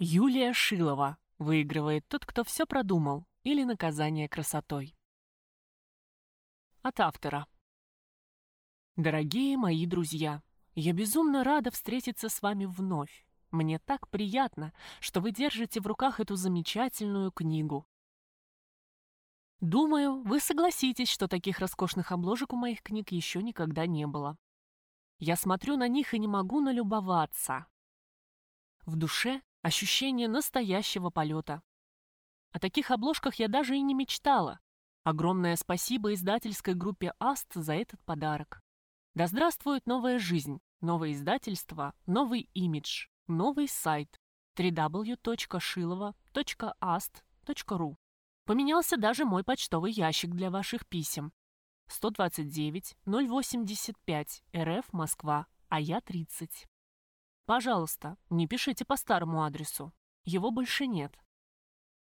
Юлия Шилова. Выигрывает тот, кто все продумал, или наказание красотой. От автора. Дорогие мои друзья, я безумно рада встретиться с вами вновь. Мне так приятно, что вы держите в руках эту замечательную книгу. Думаю, вы согласитесь, что таких роскошных обложек у моих книг еще никогда не было. Я смотрю на них и не могу налюбоваться. В душе ощущение настоящего полета. О таких обложках я даже и не мечтала. Огромное спасибо издательской группе «Аст» за этот подарок. Да здравствует новая жизнь, новое издательство, новый имидж, новый сайт www.shilova.ast.ru Поменялся даже мой почтовый ящик для ваших писем. 129 085 РФ Москва, а я 30. Пожалуйста, не пишите по старому адресу. Его больше нет.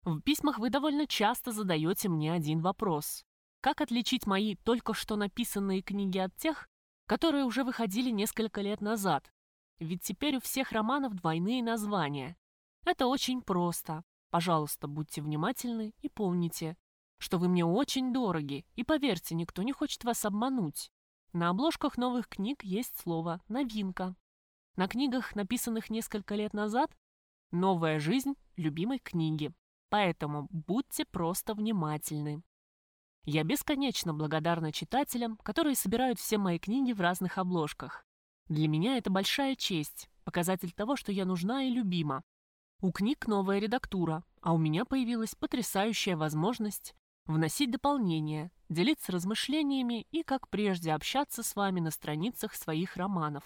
В письмах вы довольно часто задаете мне один вопрос. Как отличить мои только что написанные книги от тех, которые уже выходили несколько лет назад? Ведь теперь у всех романов двойные названия. Это очень просто. Пожалуйста, будьте внимательны и помните, что вы мне очень дороги, и поверьте, никто не хочет вас обмануть. На обложках новых книг есть слово «новинка». На книгах, написанных несколько лет назад, новая жизнь любимой книги. Поэтому будьте просто внимательны. Я бесконечно благодарна читателям, которые собирают все мои книги в разных обложках. Для меня это большая честь, показатель того, что я нужна и любима. У книг новая редактура, а у меня появилась потрясающая возможность вносить дополнения, делиться размышлениями и, как прежде, общаться с вами на страницах своих романов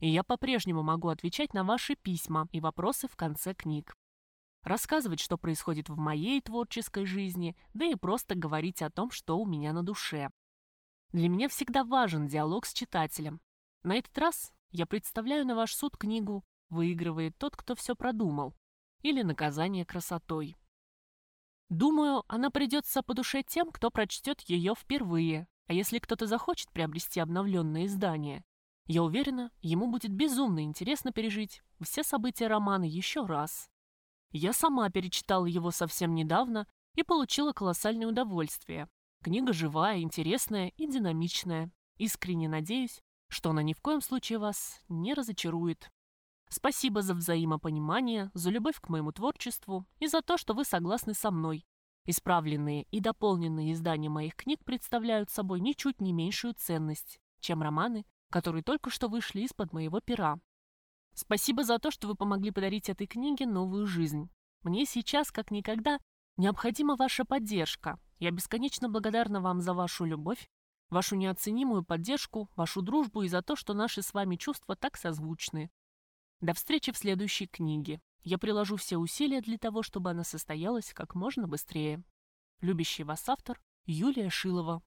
и я по-прежнему могу отвечать на ваши письма и вопросы в конце книг. Рассказывать, что происходит в моей творческой жизни, да и просто говорить о том, что у меня на душе. Для меня всегда важен диалог с читателем. На этот раз я представляю на ваш суд книгу «Выигрывает тот, кто все продумал» или «Наказание красотой». Думаю, она придется по душе тем, кто прочтет ее впервые, а если кто-то захочет приобрести обновленное издание, я уверена, ему будет безумно интересно пережить все события романа еще раз. Я сама перечитала его совсем недавно и получила колоссальное удовольствие. Книга живая, интересная и динамичная. Искренне надеюсь, что она ни в коем случае вас не разочарует. Спасибо за взаимопонимание, за любовь к моему творчеству и за то, что вы согласны со мной. Исправленные и дополненные издания моих книг представляют собой ничуть не меньшую ценность, чем романы, которые только что вышли из-под моего пера. Спасибо за то, что вы помогли подарить этой книге новую жизнь. Мне сейчас, как никогда, необходима ваша поддержка. Я бесконечно благодарна вам за вашу любовь, вашу неоценимую поддержку, вашу дружбу и за то, что наши с вами чувства так созвучны. До встречи в следующей книге. Я приложу все усилия для того, чтобы она состоялась как можно быстрее. Любящий вас автор Юлия Шилова.